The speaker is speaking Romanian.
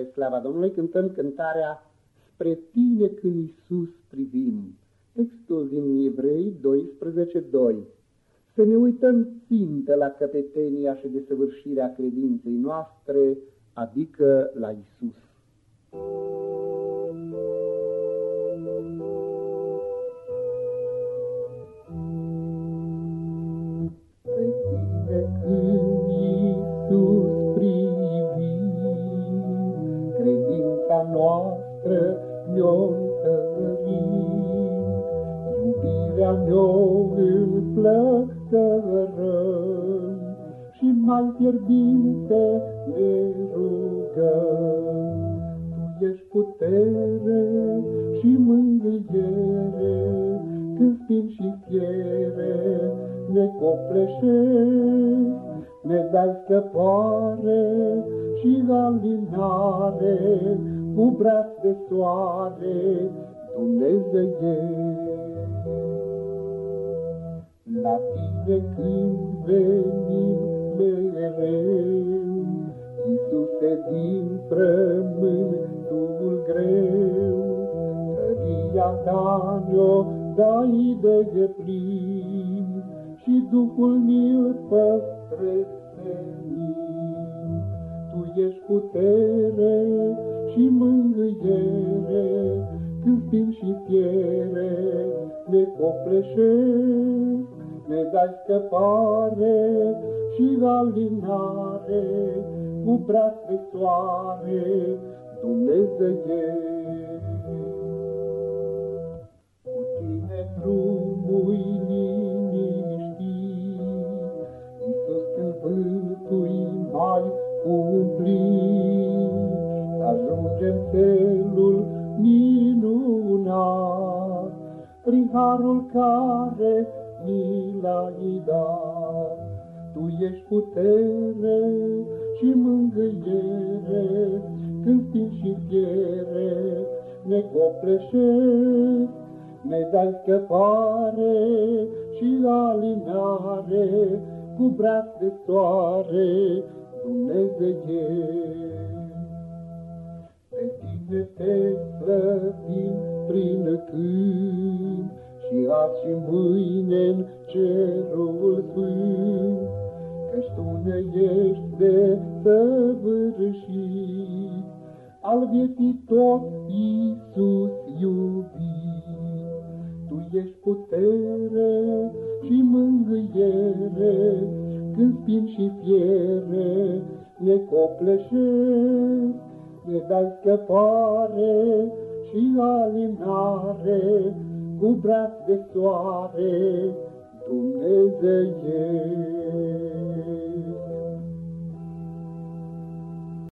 Spre slava Domnului cântăm cântarea Spre tine când Iisus privim. Textul din Evrei 12.2 Să ne uităm țintă la căpetenia și desăvârșirea credinței noastre, adică la Iisus. Noastră ne-o întărim, iubirea ne-o înflăcărăm și mai fierbinte ne rugăm. Tu ești putere și mângâiere, când spin și fiere ne copleșești, ne dai scăpare și alinare, cu braț de soare, Dumnezeie. La tine când venim mereu, Iisuse din frământul greu, Tăria ta ne-o dai de plin, Și Duhul mi-l păstrezi Tu ești putere și mângâiere, când spin și fiere, ne copleșesc, ne dai scăpare și alinare, cu braț de soare, Dumnezeie. Mai cumplit, ajungem felul minunat, prin harul care mi l-ai dat. Tu ești putere și mângâiere, când spin și fiere, ne copleșesc, ne dai scăpare și alinare, cu braț de soare, Dumnezeie de te slăvim prin cânt, și azi și mâine în cerul sfânt, Căci Tu ne ești de săvârșit, al vieții tot Iisus iubit. Tu ești putere și mângâiere, când spin și fiere ne copleșesc, ne dai scăpare și alinare, cu braț de soare, Dumnezeie.